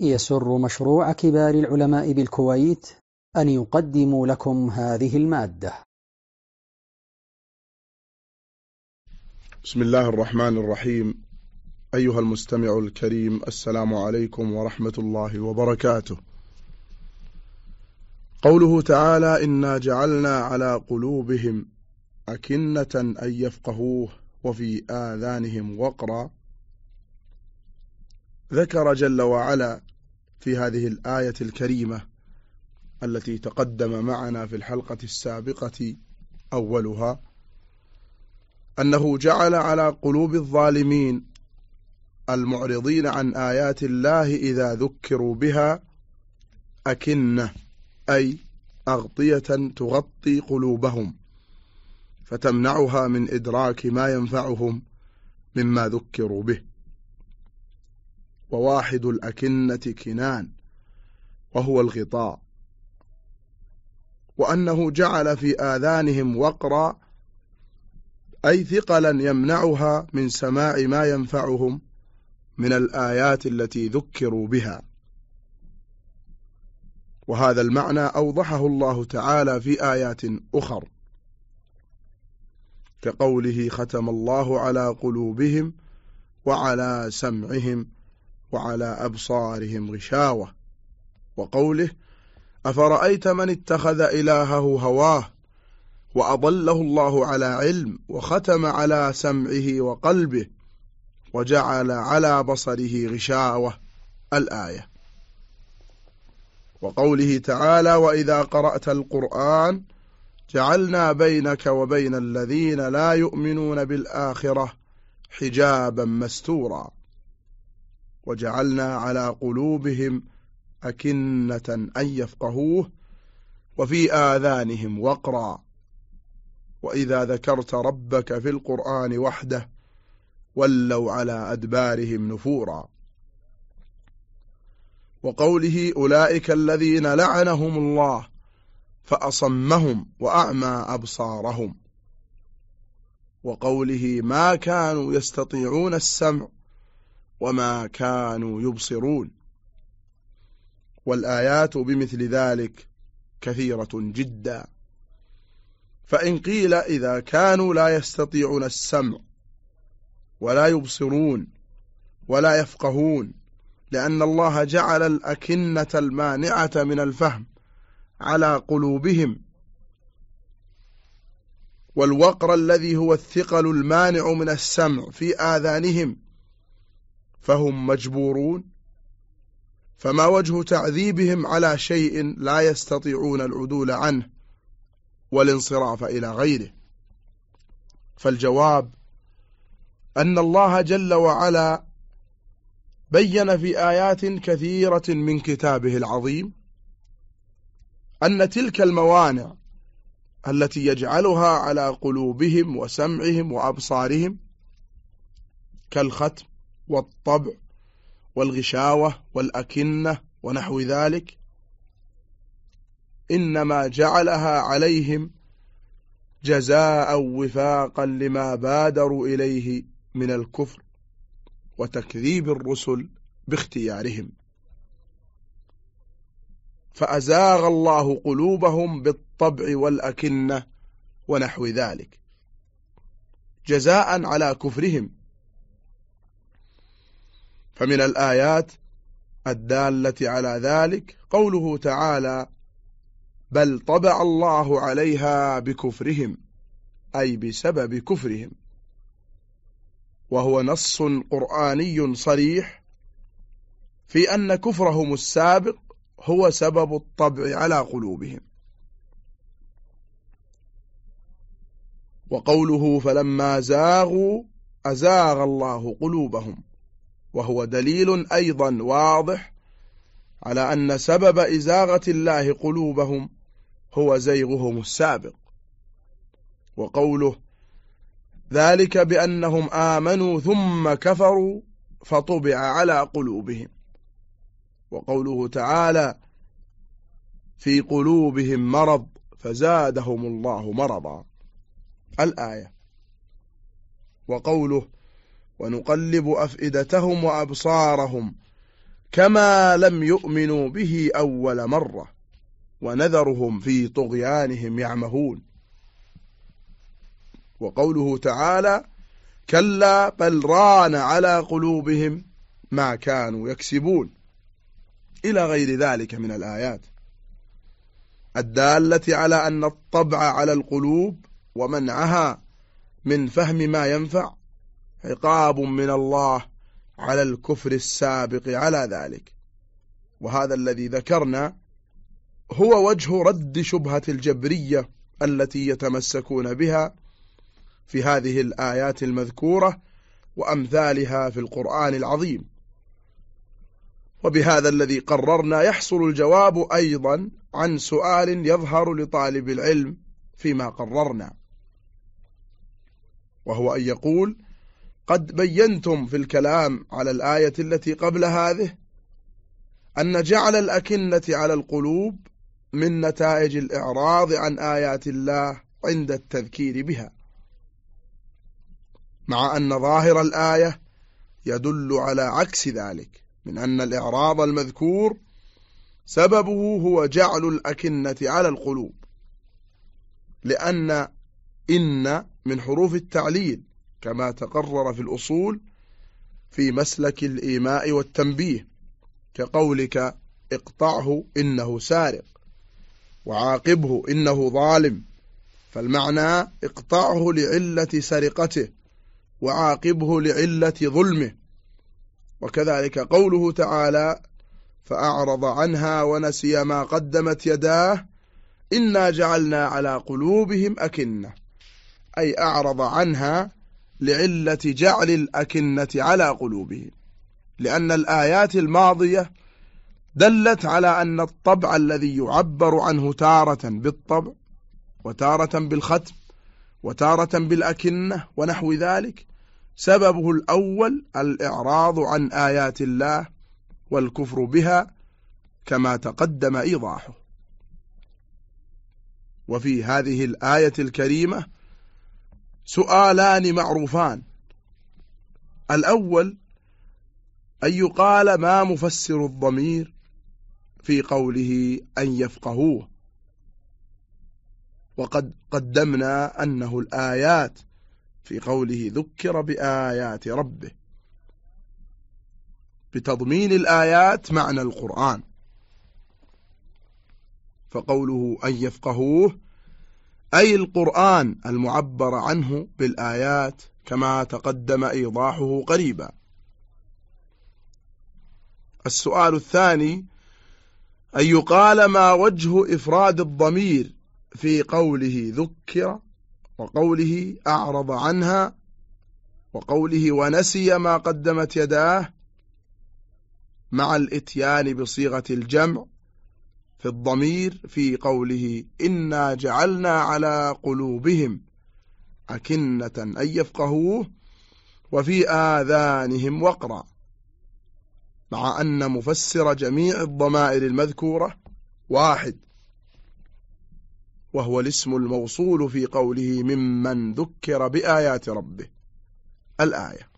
يسر مشروع كبار العلماء بالكويت أن يقدم لكم هذه المادة. بسم الله الرحمن الرحيم. أيها المستمع الكريم السلام عليكم ورحمة الله وبركاته. قوله تعالى إنا جعلنا على قلوبهم أكنة أن يفقهوه وفي آذانهم وقرا ذكر جل وعلا في هذه الآية الكريمة التي تقدم معنا في الحلقة السابقة أولها أنه جعل على قلوب الظالمين المعرضين عن آيات الله إذا ذكروا بها أكنة أي أغطية تغطي قلوبهم فتمنعها من إدراك ما ينفعهم مما ذكروا به. وواحد الأكنة كنان وهو الغطاء. وأنه جعل في آذانهم وقرا أي ثقلا يمنعها من سماع ما ينفعهم من الآيات التي ذكروا بها. وهذا المعنى أوضحه الله تعالى في آيات أخر كقوله ختم الله على قلوبهم وعلى سمعهم وعلى أبصارهم غشاوة. وقوله أفرأيت من اتخذ إلهه هواه؟ وأضله الله على علم وختم على سمعه وقلبه وجعل على بصره غشاوة. الآية. وقوله تعالى وإذا قرأت القرآن جعلنا بينك وبين الذين لا يؤمنون بالآخرة حجابا مستورا. وجعلنا على قلوبهم أكنة أن يفقهوه وفي آذانهم وقرا. وإذا ذكرت ربك في القرآن وحده ولوا على أدبارهم نفورا. وقوله أولئك الذين لعنهم الله فأصمهم وأعمى أبصارهم. وقوله ما كانوا يستطيعون السمع وما كانوا يبصرون. والآيات بمثل ذلك كثيرة جدا. فإن قيل إذا كانوا لا يستطيعون السمع ولا يبصرون ولا يفقهون لأن الله جعل الأكنة المانعة من الفهم على قلوبهم. والوقر الذي هو الثقل المانع من السمع في آذانهم فهم مجبورون. فما وجه تعذيبهم على شيء لا يستطيعون العدول عنه والانصراف إلى غيره. فالجواب أن الله جل وعلا بين في آيات كثيرة من كتابه العظيم أن تلك الموانع التي يجعلها على قلوبهم وسمعهم وأبصارهم كالختم. والطبع والغشاوة والأكنة ونحو ذلك إنما جعلها عليهم جزاء وفاقا لما بادروا إليه من الكفر وتكذيب الرسل باختيارهم. فأزاغ الله قلوبهم بالطبع والأكنة ونحو ذلك جزاء على كفرهم فمن الآيات الدالة على ذلك قوله تعالى بل طبع الله عليها بكفرهم أي بسبب كفرهم. وهو نص قرآني صريح في أن كفرهم السابق هو سبب الطبع على قلوبهم. وقوله فلما زاغوا أزاغ الله قلوبهم. وهو دليل أيضا واضح على أن سبب إزاغة الله قلوبهم هو زيغهم السابق وقوله ذلك بأنهم آمنوا ثم كفروا فطبع على قلوبهم وقوله تعالى في قلوبهم مرض فزادهم الله مرضا الآية. وقوله ونقلب أفئدتهم وأبصارهم كما لم يؤمنوا به أول مرة ونذرهم في طغيانهم يعمهون. وقوله تعالى كلا بل ران على قلوبهم ما كانوا يكسبون. إلى غير ذلك من الآيات. الدالة على أن الطبع على القلوب ومنعها من فهم ما ينفع عقاب من الله على الكفر السابق على ذلك. وهذا الذي ذكرنا هو وجه رد شبهة الجبرية التي يتمسكون بها في هذه الآيات المذكورة وأمثالها في القرآن العظيم. وبهذا الذي قررنا يحصل الجواب أيضا عن سؤال يظهر لطالب العلم فيما قررنا. وهو أن يقول قد بينتم في الكلام على الآية التي قبل هذه أن جعل الأكنة على القلوب من نتائج الإعراض عن آيات الله عند التذكير بها. مع أن ظاهر الآية يدل على عكس ذلك من أن الإعراض المذكور سببه هو جعل الأكنة على القلوب لأن إن من حروف التعليل كما تقرر في الأصول في مسلك الإيماء والتنبيه كقولك اقطعه إنه سارق وعاقبه إنه ظالم فالمعنى اقطعه لعلة سرقته وعاقبه لعلة ظلمه. وكذلك قوله تعالى فأعرض عنها ونسي ما قدمت يداه إنا جعلنا على قلوبهم أكنة. أي أعرض عنها لعلة جعل الأكنة على قلوبهم لأن الآيات الماضية دلت على أن الطبع الذي يعبر عنه تارة بالطبع وتارة بالختم وتارة بالأكنة ونحو ذلك سببه الأول الإعراض عن آيات الله والكفر بها كما تقدم إيضاحه. وفي هذه الآية الكريمة سؤالان معروفان. الأول أن يقال ما مفسر الضمير في قوله أن يفقهوه. وقد قدمنا أنه الآيات في قوله ذكر بآيات ربه. بتضمين الآيات معنى القرآن. فقوله أن يفقهوه أي القرآن المعبر عنه بالآيات كما تقدم إيضاحه قريبا. السؤال الثاني أن يقال ما وجه إفراد الضمير في قوله ذكر وقوله أعرض عنها وقوله ونسي ما قدمت يداه مع الإتيان بصيغة الجمع في الضمير في قوله إنا جعلنا على قلوبهم أكنة أن يفقهوه وفي آذانهم وقرا مع أن مفسر جميع الضمائر المذكورة واحد وهو الاسم الموصول في قوله ممن ذكر بآيات ربه الآية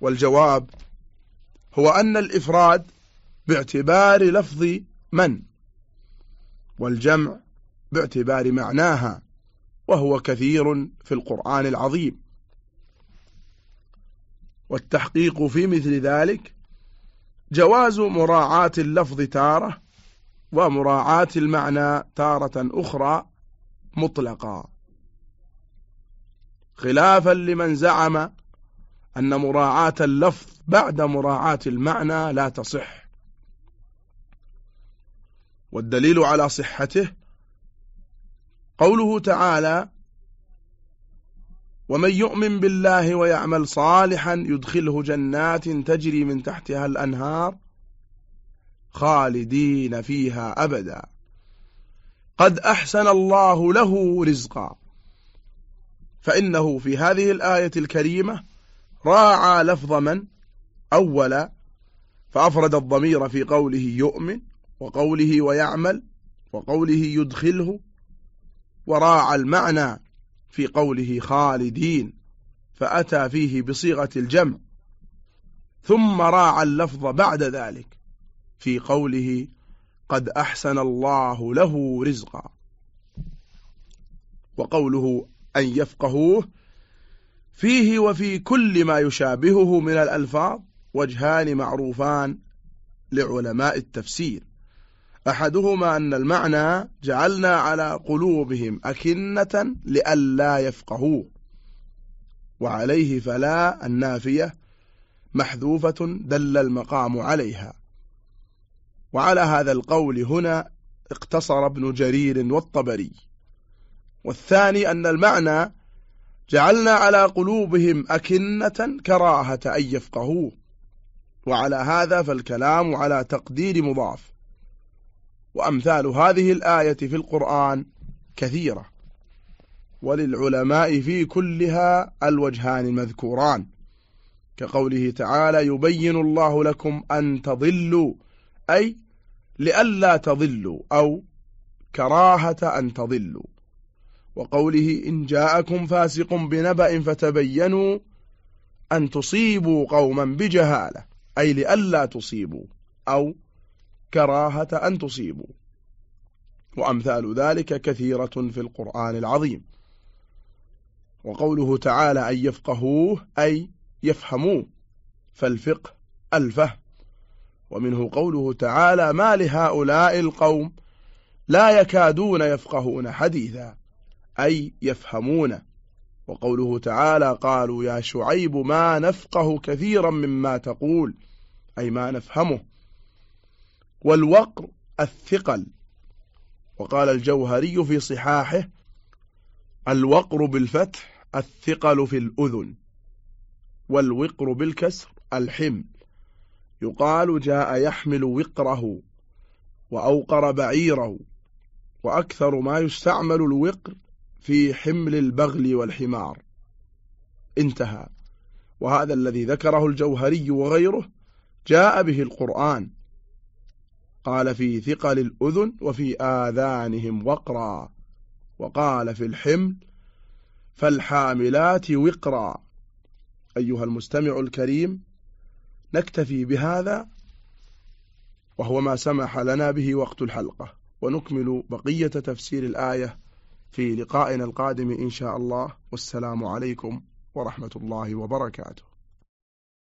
والجواب هو أن الإفراد باعتبار لفظ من؟ والجمع باعتبار معناها وهو كثير في القرآن العظيم. والتحقيق في مثل ذلك جواز مراعاة اللفظ تارة ومراعاة المعنى تارة أخرى مطلقا. خلافا لمن زعم أن مراعاة اللفظ بعد مراعاة المعنى لا تصح. والدليل على صحته. قوله تعالى ومن يؤمن بالله ويعمل صالحا يدخله جنات تجري من تحتها الأنهار خالدين فيها أبدا. قد أحسن الله له رزقا. فإنه في هذه الآية الكريمة راعى لفظ من؟ أولا فأفرد الضمير في قوله يؤمن. وقوله ويعمل وقوله يدخله وراعى المعنى في قوله خالدين فأتى فيه بصيغة الجمع. ثم راعى اللفظ بعد ذلك في قوله قد أحسن الله له رزقا. وقوله أن يفقهوه فيه وفي كل ما يشابهه من الألفاظ وجهان معروفان لعلماء التفسير. أحدهما أن المعنى جعلنا على قلوبهم أكنة لئلا يفقهوه وعليه فلا النافية محذوفة دل المقام عليها. وعلى هذا القول هنا اقتصر ابن جرير والطبري. والثاني أن المعنى جعلنا على قلوبهم أكنة كراهة أن يفقهوه وعلى هذا فالكلام على تقدير مضاف. وأمثال هذه الآية في القرآن كثيرة. وللعلماء في كلها الوجهان المذكوران. كقوله تعالى يبين الله لكم أن تضلوا أي لئلا تضلوا أو كراهة أن تضلوا. وقوله إن جاءكم فاسق بنبأ فتبينوا أن تصيبوا قوما بجهالة أي لئلا تصيبوا أو كراهة أن تصيبوا. وأمثال ذلك كثيرة في القرآن العظيم. وقوله تعالى أن يفقهوه أي يفهموه. فالفقه الفهم. ومنه قوله تعالى ما لهؤلاء القوم لا يكادون يفقهون حديثا أي يفهمون. وقوله تعالى قالوا يا شعيب ما نفقه كثيرا مما تقول أي ما نفهمه. والوقر الثقل. وقال الجوهري في صحاحه الوقر بالفتح الثقل في الأذن والوقر بالكسر الحمل. يقال جاء يحمل وقره وأوقر بعيره وأكثر ما يستعمل الوقر في حمل البغل والحمار. انتهى. وهذا الذي ذكره الجوهري وغيره جاء به القرآن. قال في ثقل الأذن وفي آذانهم وقرا وقال في الحمل فالحاملات وقرا. أيها المستمع الكريم نكتفي بهذا وهو ما سمح لنا به وقت الحلقة ونكمل بقية تفسير الآية في لقائنا القادم إن شاء الله. والسلام عليكم ورحمة الله وبركاته.